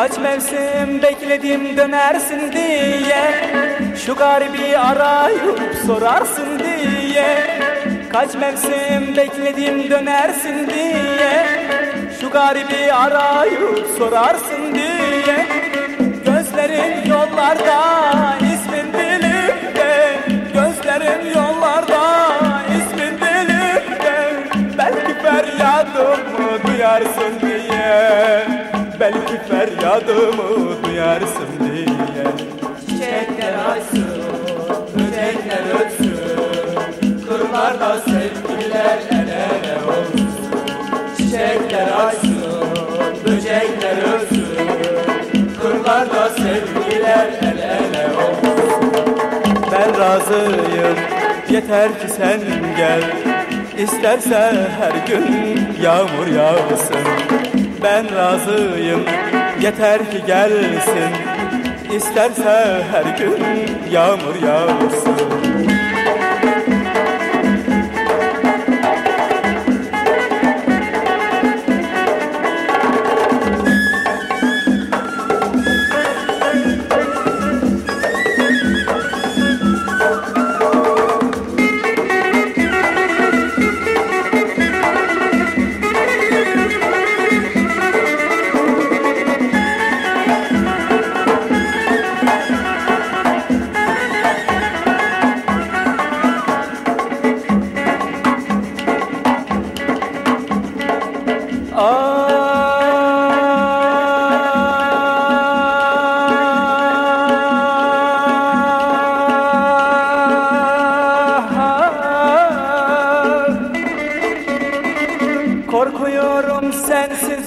Kaç mevsim bekledim dönersin diye. Şu garibi arayıp sorarsın diye. Kaç mevsim bekledim dönersin diye. Şu garibi arayıp sorarsın diye. Gözlerin yollarda ismin dilimde Gözlerin yollarda ismin dilimde Belki feryadımı duyarsın diye feryadımı duyarsın diye. Çiçekler açsın, böcekler ötsün. Kırlarda sevgililer el ele olsun. Çiçekler açsın, böcekler ötsün. Kırlarda sevgililer el ele olsun. Ben razıyım yeter ki sen gel. İsterse her gün yağmur yağsın Ben razıyım. Yeter ki gelsin. İsterse her gün yağmur yağsın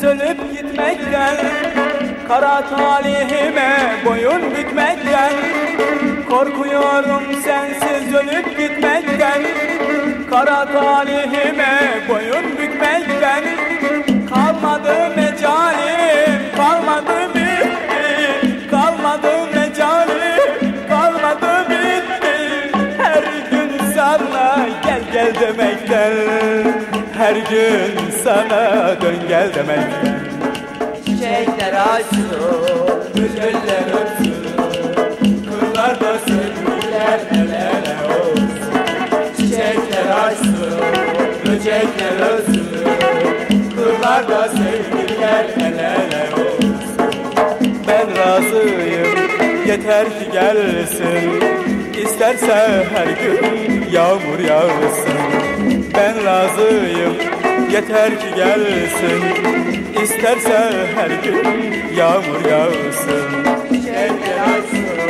ölüp gitmekten Kara talihime boyun bükmekten Korkuyorum sensiz ölüp gitmekten Kara talihime boyun bükmekten. Kalmadı mecalim, kalmadı bitti Kalmadı mecalim, kalmadı bitti Her gün sana gel gel demekten Her gün sana dön gel demekten Çiçekler açsın, bülbüller ötsün Kırlarda sevgililer el ele olsun. Çiçekler açsın, böcekler ötsün Kırlarda sevgililer el ele olsun. Ben razıyım yeter ki gelsin. İsterse her gün yağmur yağsın Ben razıyım. Yeter ki gelsin. İsterse her gün yağmur yağsın. Çiçekler açsın,